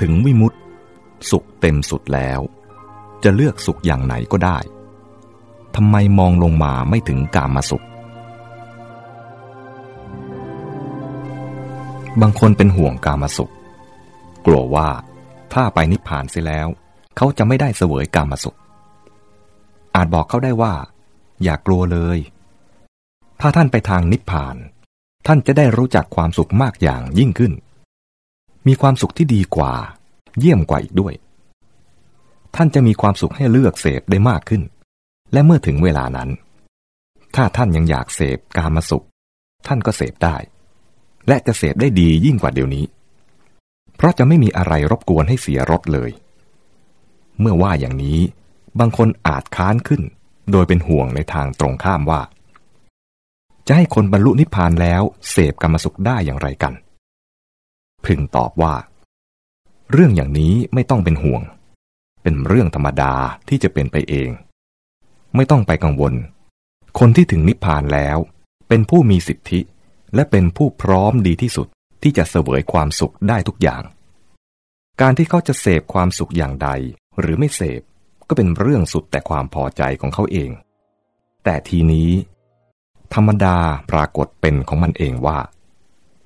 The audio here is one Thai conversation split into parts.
ถึงวิมุตติ สุขเต็มสุดแล้ว จะเลือกสุขอย่างไหนก็ได้ทำไมมองลงมาไม่ถึงกามาสุข บางคนเป็นห่วงกามาสุข กลัวว่าถ้าไปนิพพานเสียแล้ว เขาจะไม่ได้เสวยกามาสุข อาจบอกเขาได้ว่า อย่ากลัวเลย ถ้าท่านไปทางนิพพาน ท่านจะได้รู้จักความสุขมากอย่างยิ่งขึ้น มีความสุขที่ดีกว่า เยี่ยมกว่าอีกด้วย ท่านจะมีความสุขให้เลือกเสพได้มากขึ้น และเมื่อถึงเวลานั้น ถ้าท่านยังอยากเสพกามสุข ท่านก็เสพได้ และจะเสพได้ดียิ่งกว่าเดี๋ยวนี้ เพราะจะไม่มีอะไรรบกวนให้เสียรสเลย เมื่อว่าอย่างนี้ บางคนอาจค้านขึ้น โดยเป็นห่วงในทางตรงข้ามว่า จะให้คนบรรลุนิพพานแล้วเสพกรรมสุขได้อย่างไรกัน พึงตอบว่า เรื่องอย่างนี้ไม่ต้องเป็นห่วง เป็นเรื่องธรรมดาที่จะเป็นไปเอง ไม่ต้องไปกังวล คนที่ถึงนิพพานแล้ว เป็นผู้มีสิทธิ และเป็นผู้พร้อมดีที่สุดที่จะเสวยความสุขได้ทุกอย่าง การที่เขาจะเสพความสุขอย่างใดหรือไม่เสพก็เป็นเรื่องสุดแต่ความพอใจของเขาเอง แต่ทีนี้ ธรรมดาปรากฏเป็นของมันเองว่า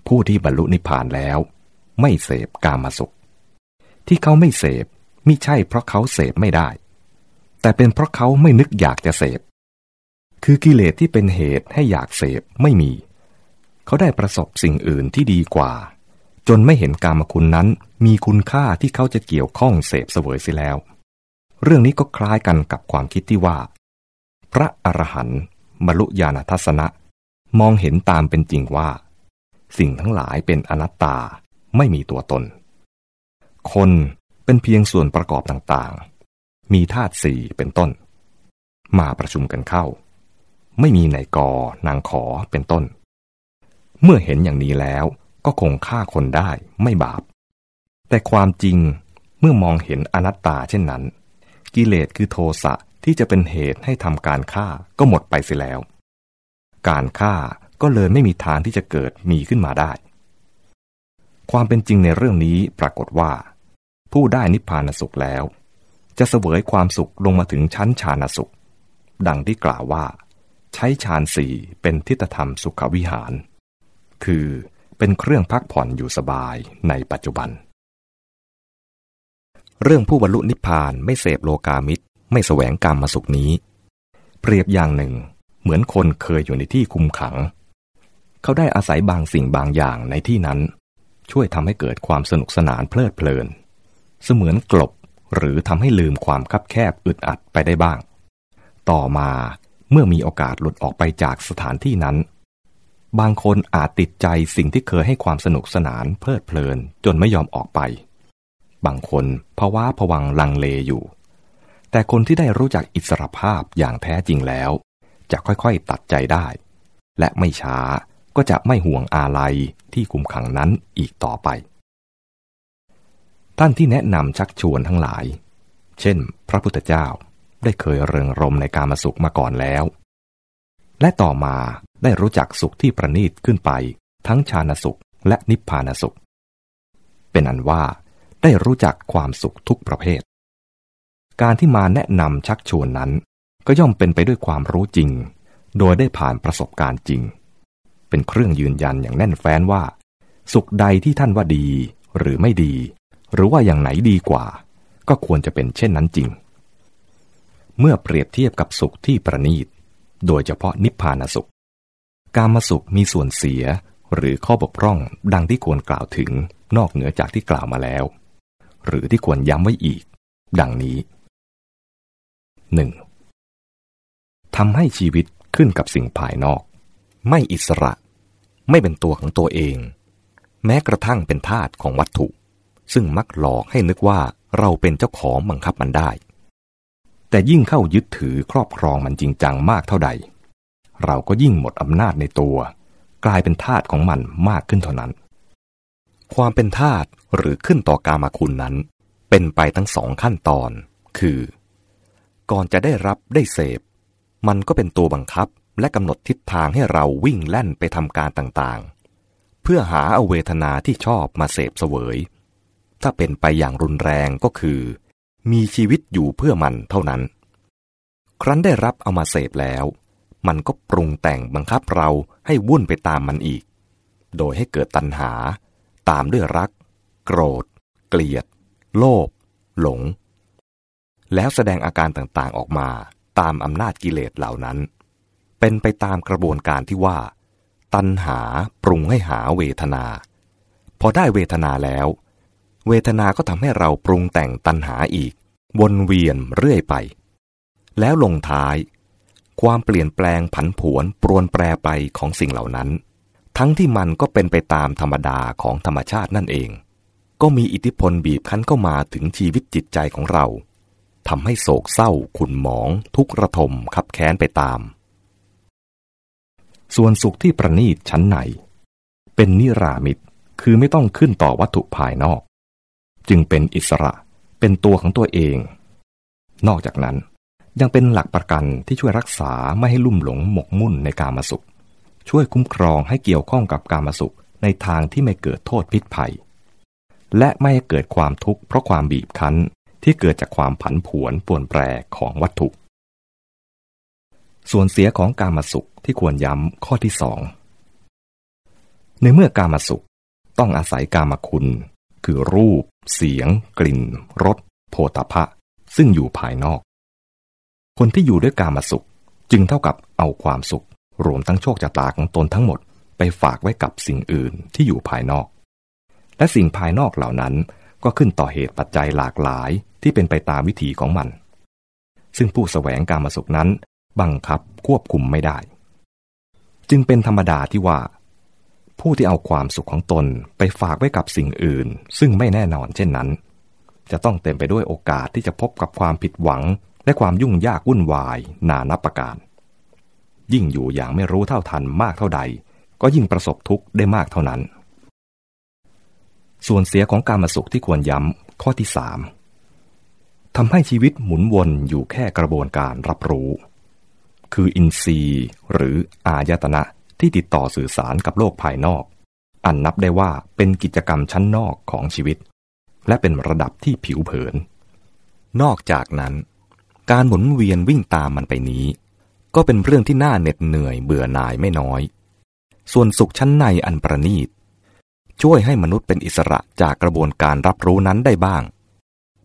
ผู้ที่บรรลุนิพพานแล้ว ไม่เสพกามสุข ที่เขาไม่เสพมิใช่เพราะเขาเสพไม่ได้ แต่เป็นเพราะเขาไม่นึกอยากจะเสพ คือกิเลสที่เป็นเหตุให้อยากเสพไม่มี เขาได้ประสบสิ่งอื่นที่ดีกว่า จนไม่เห็นกามคุณนั้นมีคุณค่าที่เขาจะเกี่ยวข้องเสพเสวยเสียแล้ว เรื่องนี้ก็คล้ายกันกับความคิดที่ว่า พระอรหันต์บรรลุญาณทัศนะ มองเห็นตามเป็นจริงว่า สิ่งทั้งหลายเป็นอนัตตา ไม่มีตัวตน คนเป็นเพียงส่วนประกอบต่างๆ มีธาตุสี่เป็นต้น มาประชุมกันเข้า ไม่มีนายกนางขอเป็นต้น เมื่อเห็นอย่างนี้แล้วก็คงฆ่าคนได้ไม่บาป แต่ความจริงเมื่อมองเห็นอนัตตาเช่นนั้น กิเลสคือโทสะที่จะเป็นเหตุให้ทำการฆ่าก็หมดไปเสียแล้ว การฆ่าก็เลยไม่มีทางที่จะเกิดมีขึ้นมาได้ ความเป็นจริงในเรื่องนี้ปรากฏว่า ผู้ได้นิพพานสุขแล้ว จะเสวยความสุขลงมาถึงชั้นฌานสุข ดังที่กล่าวว่า ใช้ฌานสี่เป็นทิฏฐธรรมสุขวิหาร คือเป็นเครื่องพักผ่อนอยู่สบายในปัจจุบัน เรื่องผู้บรรลุนิพพานไม่เสพโลกามิตร ไม่แสวงกรรมมาสุขนี้ เปรียบอย่างหนึ่ง เหมือนคนเคยอยู่ในที่คุมขัง เขาได้อาศัยบางสิ่งบางอย่างในที่นั้น ช่วยทำให้เกิดความสนุกสนานเพลิดเพลิน เสมือนกลบหรือทำให้ลืมความคับแคบอึดอัดไปได้บ้าง ต่อมาเมื่อมีโอกาสหลุดออกไปจากสถานที่นั้น บางคนอาจติดใจสิ่งที่เคยให้ความสนุกสนานเพลิดเพลินจนไม่ยอมออกไป บางคนภาวะผวังลังเลอยู่ แต่คนที่ได้รู้จักอิสรภาพอย่างแท้จริงแล้ว จะค่อยๆตัดใจได้ และไม่ช้า ก็จะไม่ห่วงอาลัยที่คุมขังนั้นอีกต่อไป ท่านที่แนะนำชักชวนทั้งหลาย เช่น พระพุทธเจ้าได้เคยเริงรมในการมาสุขมาก่อนแล้ว และต่อมาได้รู้จักสุขที่ประณีตขึ้นไป ทั้งชาณสุขและนิพพานสุข เป็นอันว่าได้รู้จักความสุขทุกประเภท การที่มาแนะนำชักชวนนั้น ก็ย่อมเป็นไปด้วยความรู้จริง โดยได้ผ่านประสบการณ์จริง เป็นเครื่องยืนยันอย่างแน่นแฟ้นว่า สุขใดที่ท่านว่าดีหรือไม่ดี หรือว่าอย่างไหนดีกว่า ก็ควรจะเป็นเช่นนั้นจริง เมื่อเปรียบเทียบกับสุขที่ประณีต โดยเฉพาะนิพพานสุข การมาสุขมีส่วนเสียหรือข้อบกพร่องดังที่ควรกล่าวถึงนอกเหนือจากที่กล่าวมาแล้ว หรือที่ควรย้ำไว้อีก ดังนี้ 1. ทำให้ชีวิตขึ้นกับสิ่งภายนอก ไม่อิสระ ไม่เป็นตัวของตัวเอง แม้กระทั่งเป็นทาสของวัตถุ ซึ่งมักหลอกให้นึกว่าเราเป็นเจ้าของบังคับมันได้ แต่ยิ่งเข้ายึดถือครอบครองมันจริงจังมากเท่าใด เราก็ยิ่งหมดอำนาจในตัว กลายเป็นทาสของมันมากขึ้นเท่านั้น ความเป็นทาสหรือขึ้นต่อกามาคุณนั้น เป็นไปทั้งสองขั้นตอน คือ ก่อนจะได้รับได้เสพ มันก็เป็นตัวบังคับ และกำหนดทิศทางให้เราวิ่งแล่นไปทำการต่างๆ เพื่อหาเอาเวทนาที่ชอบมาเสพเสวย ถ้าเป็นไปอย่างรุนแรงก็คือ มีชีวิตอยู่เพื่อมันเท่านั้น ครั้นได้รับเอามาเสพแล้ว มันก็ปรุงแต่งบังคับเราให้วุ่นไปตามมันอีก โดยให้เกิดตัณหา ตามด้วยรัก โกรธ เกลียด โลภหลง แล้วแสดงอาการต่างๆออกมาตามอำนาจกิเลสเหล่านั้น เป็นไปตามกระบวนการที่ว่า ตัณหาปรุงให้หาเวทนา พอได้เวทนาแล้ว เวทนาก็ทำให้เราปรุงแต่งตัณหาอีก วนเวียนเรื่อยไป แล้วลงท้าย ความเปลี่ยนแปลงผันผวนปรวนแปรไปของสิ่งเหล่านั้น ทั้งที่มันก็เป็นไปตามธรรมดาของธรรมชาตินั่นเอง ก็มีอิทธิพลบีบคั้นเข้ามาถึงชีวิตจิตใจของเราทำให้โศกเศร้าขุนหมอง ทุกระทมขับแค้นไปตาม ส่วนสุขที่ประณีตชั้นใน เป็นนิรามิตคือไม่ต้องขึ้นต่อวัตถุภายนอก จึงเป็นอิสระเป็นตัวของตัวเอง นอกจากนั้นยังเป็นหลักประกันที่ช่วยรักษาไม่ให้ลุ่มหลงหมกมุ่นในการมาสุข ช่วยคุ้มครองให้เกี่ยวข้องกับการมาสุขในทางที่ไม่เกิดโทษพิษภัย และไม่ให้เกิดความทุกข์เพราะความบีบคั้นที่เกิดจากความผันผวนป่วนแปรของวัตถุ ส่วนเสียของการมาสุขที่ควรย้ำข้อที่สองในเมื่อการมาสุขต้องอาศัยการมาคุณ คือรูป เสียง กลิ่นรสโผฏฐะซึ่งอยู่ภายนอก คนที่อยู่ด้วยการมาสุขจึงเท่ากับเอาความสุข รวมทั้งโชคชะตาของตนทั้งหมด ไปฝากไว้กับสิ่งอื่นที่อยู่ภายนอก และสิ่งภายนอกเหล่านั้นก็ขึ้นต่อเหตุปัจจัยหลากหลายที่เป็นไปตามวิถีของมัน ซึ่งผู้สแสวงการมาสุขนั้น บังคับควบคุมไม่ได้ จึงเป็นธรรมดาที่ว่า ผู้ที่เอาความสุขของตนไปฝากไว้กับสิ่งอื่น ซึ่งไม่แน่นอนเช่นนั้น จะต้องเต็มไปด้วยโอกาสที่จะพบกับความผิดหวัง และความยุ่งยากวุ่นวายนานับประการ ยิ่งอยู่อย่างไม่รู้เท่าทันมากเท่าใด ก็ยิ่งประสบทุกข์ได้มากเท่านั้น ส่วนเสียของการมาสุขที่ควรย้ำข้อที่สามทำให้ชีวิตหมุนวนอยู่แค่กระบวนการรับรู้ คืออินทรีย์หรืออายตนะที่ติดต่อสื่อสารกับโลกภายนอก อันนับได้ว่าเป็นกิจกรรมชั้นนอกของชีวิต และเป็นระดับที่ผิวเผิน นอกจากนั้น การหมุนเวียนวิ่งตามมันไปนี้ ก็เป็นเรื่องที่น่าเหน็ดเหนื่อยเบื่อหน่ายไม่น้อย ส่วนสุขชั้นในอันประณีต ช่วยให้มนุษย์เป็นอิสระจากกระบวนการรับรู้นั้นได้บ้าง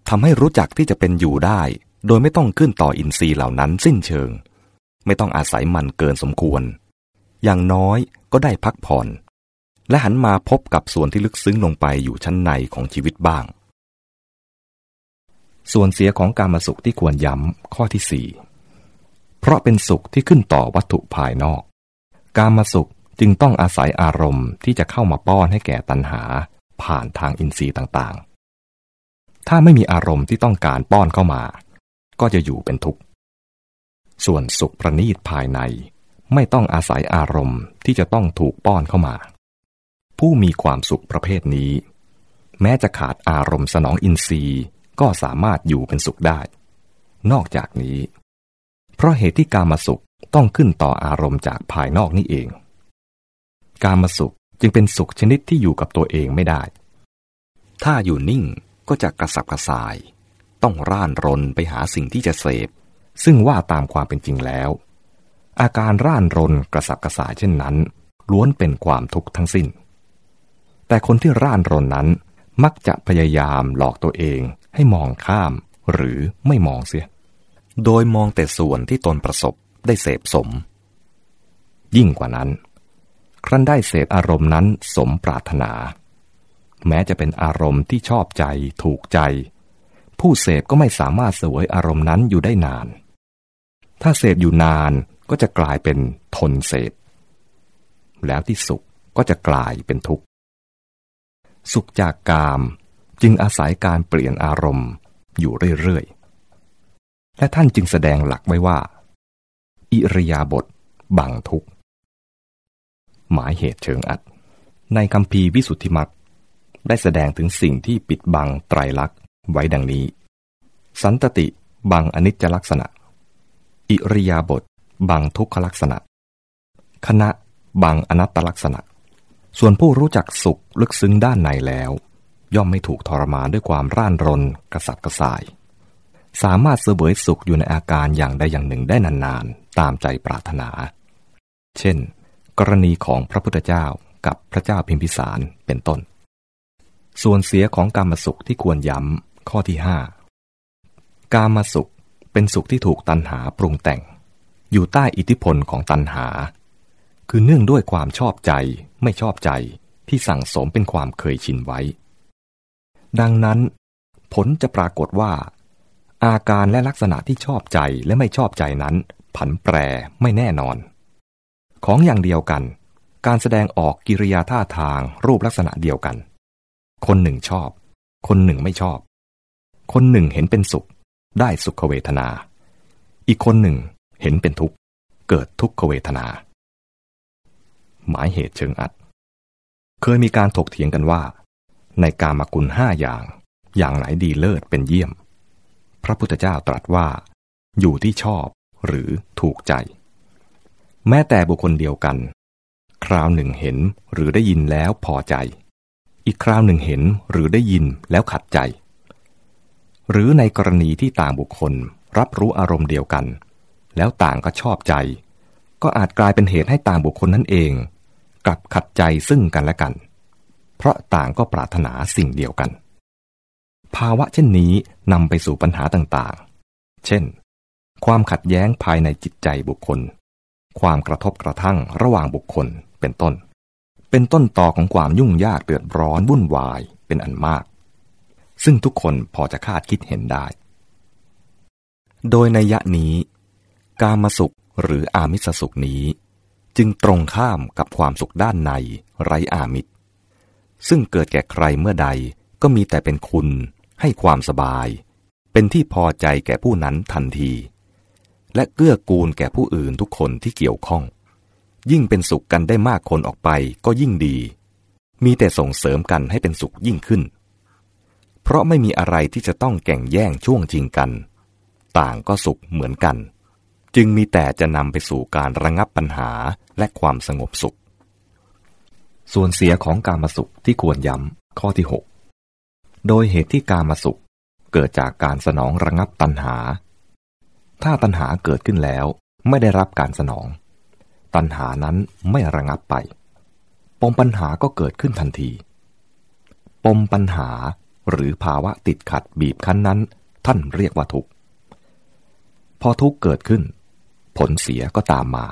ทำให้รู้จักที่จะเป็นอยู่ได้ โดยไม่ต้องขึ้นต่ออินทรีย์เหล่านั้นสิ้นเชิง ไม่ต้องอาศัยมันเกินสมควร อย่างน้อยก็ได้พักผ่อน และหันมาพบกับส่วนที่ลึกซึ้งลงไปอยู่ชั้นในของชีวิตบ้าง ส่วนเสียของการมาสุขที่ควรย้ำข้อที่สี่เพราะเป็นสุขที่ขึ้นต่อวัตถุภายนอก การมาสุขจึงต้องอาศัยอารมณ์ที่จะเข้ามาป้อนให้แก่ตัณหา ผ่านทางอินทรีย์ต่างๆ ถ้าไม่มีอารมณ์ที่ต้องการป้อนเข้ามา ก็จะอยู่เป็นทุกข์ ส่วนสุขประณีตภายใน ไม่ต้องอาศัยอารมณ์ที่จะต้องถูกป้อนเข้ามา ผู้มีความสุขประเภทนี้ แม้จะขาดอารมณ์สนองอินทรีย์ก็สามารถอยู่เป็นสุขได้ นอกจากนี้ เพราะเหตุที่การมาสุขต้องขึ้นต่ออารมณ์จากภายนอกนี่เอง การมาสุขจึงเป็นสุขชนิดที่อยู่กับตัวเองไม่ได้ ถ้าอยู่นิ่งก็จะกระสับกระส่าย ต้องร่านรนไปหาสิ่งที่จะเสพ ซึ่งว่าตามความเป็นจริงแล้ว อาการร่านรนกระสับกระส่ายเช่นนั้น ล้วนเป็นความทุกข์ทั้งสิ้น แต่คนที่ร่านรนนั้นมักจะพยายามหลอกตัวเองให้มองข้ามหรือไม่มองเสีย โดยมองแต่ส่วนที่ตนประสบได้เสพสม ยิ่งกว่านั้น ครั้นได้เสพอารมณ์นั้นสมปรารถนา แม้จะเป็นอารมณ์ที่ชอบใจถูกใจ ผู้เสพก็ไม่สามารถเสวยอารมณ์นั้นอยู่ได้นาน ถ้าเสพอยู่นานก็จะกลายเป็นทนเสพ แล้วที่สุขก็จะกลายเป็นทุกข์ สุขจากกามจึงอาศัยการเปลี่ยนอารมณ์อยู่เรื่อยๆ และท่านจึงแสดงหลักไว้ว่า อิริยาบถบังทุกข์ หมายเหตุเชิงอัด ในคำพีวิสุทธิมักได้แสดงถึงสิ่งที่ปิดบังไตรลักษณ์ไว้ดังนี้ สันตติบังอนิจจลักษณะ อิริยาบถบังทุกขลักษณะ คณะบังอนัตตลักษณะ ส่วนผู้รู้จักสุขลึกซึ้งด้านในแล้ว ย่อมไม่ถูกทรมานด้วยความร่านรนกระสับกระส่าย สามารถเสวยสุขอยู่ในอาการอย่างใดอย่างหนึ่งได้นานๆ ตามใจปรารถนา เช่น กรณีของพระพุทธเจ้ากับพระเจ้าพิมพิสารเป็นต้น ส่วนเสียของกรรมสุขที่ควรย้ำข้อที่ห้ากามสุข เป็นสุขที่ถูกตันหาปรุงแต่ง อยู่ใต้อิทธิพลของตันหา คือเนื่องด้วยความชอบใจไม่ชอบใจที่สั่งสมเป็นความเคยชินไว้ ดังนั้น ผลจะปรากฏว่า อาการและลักษณะที่ชอบใจและไม่ชอบใจนั้น ผันแปรไม่แน่นอน ของอย่างเดียวกัน การแสดงออกกิริยาท่าทางรูปลักษณะเดียวกัน คนหนึ่งชอบ คนหนึ่งไม่ชอบ คนหนึ่งเห็นเป็นสุข ได้สุขเวทนา อีกคนหนึ่งเห็นเป็นทุกข์ เกิดทุกขเวทนา หมายเหตุเชิงอัด เคยมีการถกเถียงกันว่า ในกามกุลห้าอย่าง อย่างไหนดีเลิศเป็นเยี่ยม พระพุทธเจ้าตรัสว่า อยู่ที่ชอบหรือถูกใจ แม้แต่บุคคลเดียวกัน คราวหนึ่งเห็นหรือได้ยินแล้วพอใจ อีกคราวหนึ่งเห็นหรือได้ยินแล้วขัดใจ หรือในกรณีที่ต่างบุคคลรับรู้อารมณ์เดียวกัน แล้วต่างก็ชอบใจ ก็อาจกลายเป็นเหตุให้ต่างบุคคลนั่นเอง กลับขัดใจซึ่งกันและกัน เพราะต่างก็ปรารถนาสิ่งเดียวกัน ภาวะเช่นนี้นำไปสู่ปัญหาต่างๆ เช่น ความขัดแย้งภายในจิตใจบุคคล ความกระทบกระทั่งระหว่างบุคคลเป็นต้น เป็นต้นต่อของความยุ่งยากเดือดร้อนวุ่นวายเป็นอันมาก ซึ่งทุกคนพอจะคาดคิดเห็นได้ โดยในยะนี้ กามสุขหรืออามิสสุขนี้ จึงตรงข้ามกับความสุขด้านในไร้อามิตร ซึ่งเกิดแก่ใครเมื่อใดก็มีแต่เป็นคุณให้ความสบาย เป็นที่พอใจแก่ผู้นั้นทันที และเกื้อกูลแก่ผู้อื่นทุกคนที่เกี่ยวข้อง ยิ่งเป็นสุขกันได้มากคนออกไปก็ยิ่งดี มีแต่ส่งเสริมกันให้เป็นสุขยิ่งขึ้น เพราะไม่มีอะไรที่จะต้องแก่งแย่งช่วงจริงกัน ต่างก็สุขเหมือนกัน จึงมีแต่จะนำไปสู่การระงับปัญหาและความสงบสุข ส่วนเสียของการมาสุขที่ควรย้ำข้อที่ 6 โดยเหตุที่การมาสุขเกิดจากการสนองระงับตัณหา ถ้าตัณหาเกิดขึ้นแล้วไม่ได้รับการสนอง ตัณหานั้นไม่ระงับไป ปมปัญหาก็เกิดขึ้นทันที ปมปัญหา หรือภาวะติดขัดบีบคั้นนั้น ท่านเรียกว่าทุกข์ พอทุกข์เกิดขึ้น ผลเสียก็ตามมา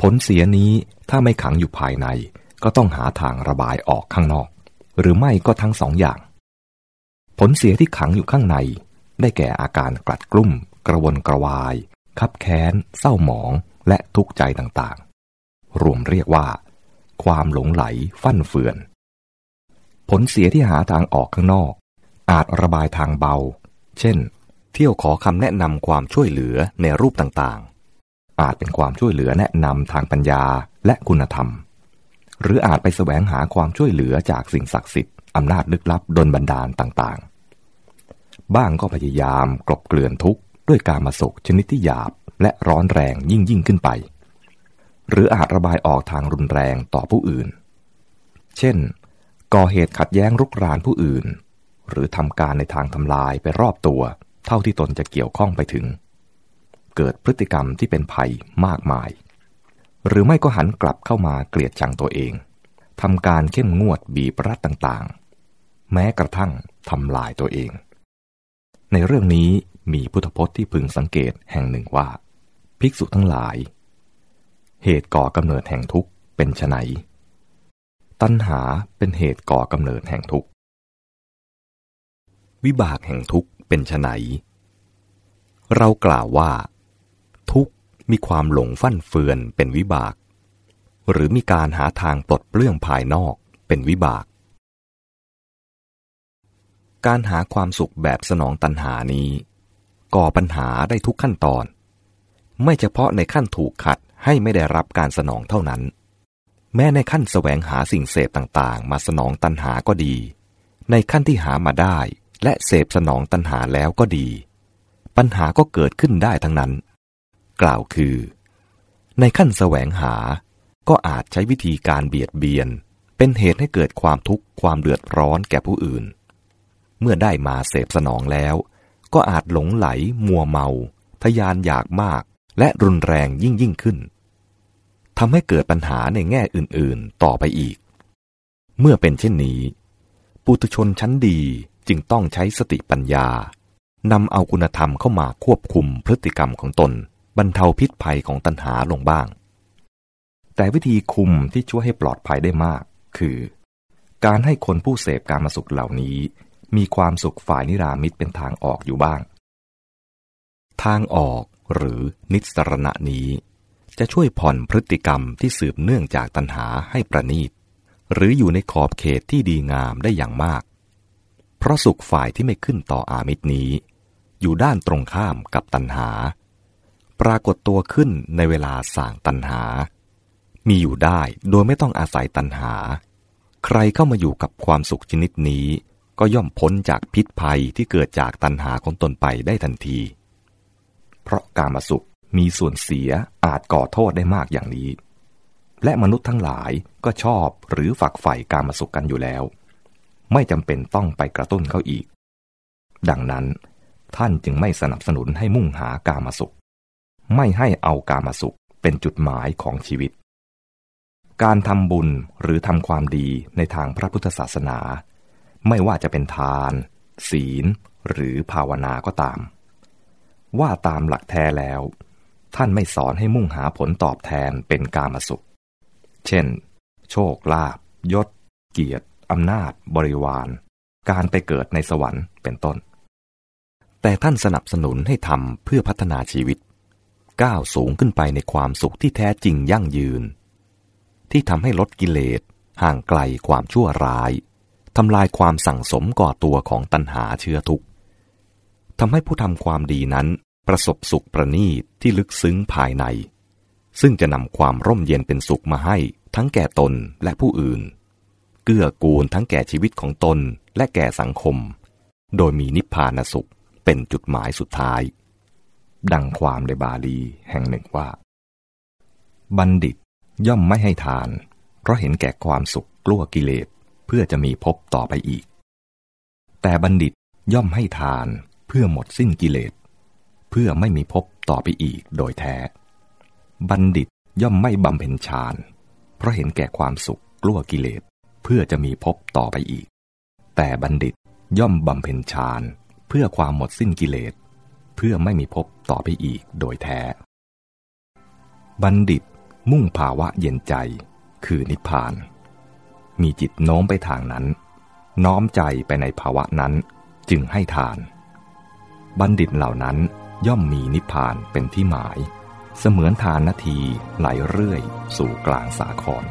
ผลเสียนี้ถ้าไม่ขังอยู่ภายใน ก็ต้องหาทางระบายออกข้างนอก หรือไม่ก็ทั้งสองอย่าง ผลเสียที่ขังอยู่ข้างใน ได้แก่อาการกลัดกลุ้มกระวนกระวาย คับแค้น เศร้าหมอง และทุกข์ใจต่างๆ รวมเรียกว่า ความหลงไหล ฟั่นเฟือน ลเสียที่หาทางออกข้างนอก อาจระบายทางเบา เช่น เที่ยวขอคำแนะนำความช่วยเหลือในรูปต่างๆ อาจเป็นความช่วยเหลือแนะนำทางปัญญาและคุณธรรม หรืออาจไปแสวงหาความช่วยเหลือจากสิ่งศักดิ์สิทธิ์อำนาจลึกลับดนบันดาลต่างๆ บ้างก็พยายามกลบเกลื่อนทุกข์ด้วยการมาสุกชนิดที่หยาบและร้อนแรงยิ่งยิ่งขึ้นไป หรืออาจระบายออกทางรุนแรงต่อผู้อื่น เช่น ก่อเหตุขัดแย้งรุกรานผู้อื่น หรือทำการในทางทำลายไปรอบตัว เท่าที่ตนจะเกี่ยวข้องไปถึง เกิดพฤติกรรมที่เป็นภัยมากมาย หรือไม่ก็หันกลับเข้ามาเกลียดชังตัวเองทำการเข้มงวดบีบรัดต่างๆ แม้กระทั่งทำลายตัวเอง ในเรื่องนี้มีพุทธพจน์ที่พึงสังเกตแห่งหนึ่งว่า ภิกษุทั้งหลาย เหตุก่อกำเนิดแห่งทุกข์เป็นไฉน ตัณหาเป็นเหตุก่อกำเนิดแห่งทุกข์ วิบากแห่งทุกข์เป็นไฉนเรากล่าวว่า ทุกข์มีความหลงฟั่นเฟือนเป็นวิบาก หรือมีการหาทางปลดเปลื้องภายนอกเป็นวิบาก การหาความสุขแบบสนองตัณหานี้ ก่อปัญหาได้ทุกขั้นตอน ไม่เฉพาะในขั้นถูกขัดให้ไม่ได้รับการสนองเท่านั้น แม้ในขั้นแสวงหาสิ่งเสพต่างๆ มาสนองตัณหาก็ดี ในขั้นที่หามาได้ และเสพสนองตัณหาแล้วก็ดี ปัญหาก็เกิดขึ้นได้ทั้งนั้น กล่าวคือ ในขั้นแสวงหา ก็อาจใช้วิธีการเบียดเบียน เป็นเหตุให้เกิดความทุกข์ความเดือดร้อนแก่ผู้อื่น เมื่อได้มาเสพสนองแล้ว ก็อาจหลงไหล มัวเมา ทยานอยากมาก และรุนแรงยิ่งยิ่งขึ้น ทำให้เกิดปัญหาในแง่อื่นๆ ต่อไปอีก เมื่อเป็นเช่นนี้ ปุถุชนชั้นดีจึงต้องใช้สติปัญญานำเอาคุณธรรมเข้ามาควบคุมพฤติกรรมของตน บรรเทาพิษภัยของตัณหาลงบ้าง แต่วิธีคุมที่ช่วยให้ปลอดภัยได้มาก คือ การให้คนผู้เสพการมาสุขเหล่านี้ มีความสุขฝ่ายนิรามิตเป็นทางออกอยู่บ้าง ทางออกหรือนิสรณะนี้ จะช่วยผ่อนพฤติกรรมที่สืบเนื่องจากตัณหาให้ประนีต หรืออยู่ในขอบเขตที่ดีงามได้อย่างมาก เพราะสุขฝ่ายที่ไม่ขึ้นต่ออามิตรนี้ อยู่ด้านตรงข้ามกับตัณหา ปรากฏตัวขึ้นในเวลาส่างตัณหา มีอยู่ได้โดยไม่ต้องอาศัยตัณหา ใครเข้ามาอยู่กับความสุขชนิดนี้ก็ย่อมพ้นจากพิษภัยที่เกิดจากตัณหาของตนไปได้ทันที เพราะการมาสุข มีส่วนเสียอาจก่อโทษได้มากอย่างนี้ และมนุษย์ทั้งหลายก็ชอบหรือฝักใฝ่การมาสุขกันอยู่แล้ว ไม่จำเป็นต้องไปกระตุ้นเขาอีก ดังนั้นท่านจึงไม่สนับสนุนให้มุ่งหาการมาสุข ไม่ให้เอาการมาสุขเป็นจุดหมายของชีวิต การทำบุญหรือทำความดีในทางพระพุทธศาสนา ไม่ว่าจะเป็นทาน ศีล หรือภาวนาก็ตาม ว่าตามหลักแท้แล้ว ท่านไม่สอนให้มุ่งหาผลตอบแทนเป็นกามสุข เช่น โชคลาภยศ เกียรติอำนาจ บริวาร การไปเกิดในสวรรค์เป็นต้น แต่ท่านสนับสนุนให้ทำเพื่อพัฒนาชีวิต ก้าวสูงขึ้นไปในความสุขที่แท้จริงยั่งยืน ที่ทำให้ลดกิเลส ห่างไกลความชั่วร้ายทำลายความสั่งสมก่อตัวของตัณหาเชื้อทุกข์ทำให้ผู้ทำความดีนั้น ประสบสุขประณีตที่ลึกซึ้งภายใน ซึ่งจะนำความร่มเย็นเป็นสุขมาให้ทั้งแก่ตนและผู้อื่น เกื้อกูลทั้งแก่ชีวิตของตนและแก่สังคม โดยมีนิพพานสุขเป็นจุดหมายสุดท้าย ดังความในบาลีแห่งหนึ่งว่า บัณฑิตย่อมไม่ให้ทาน เพราะเห็นแก่ความสุขกลัวกิเลสเพื่อจะมีพบต่อไปอีก แต่บัณฑิตย่อมให้ทานเพื่อหมดสิ้นกิเลส เพื่อไม่มีพบต่อไปอีกโดยแท้ บัณฑิตย่อมไม่บำเพ็ญฌานเพราะเห็นแก่ความสุขกลัวกิเลสเพื่อจะมีพบต่อไปอีก แต่บัณฑิตย่อมบำเพ็ญฌานเพื่อความหมดสิ้นกิเลส เพื่อไม่มีพบต่อไปอีกโดยแท้ บัณฑิตมุ่งภาวะเย็นใจคือนิพพาน มีจิตโน้มไปทางนั้น น้อมใจไปในภาวะนั้นจึงให้ทาน บัณฑิตเหล่านั้น ย่อมมีนิพพานเป็นที่หมาย เสมือนทานนาทีไหลเรื่อยสู่กลางสาคร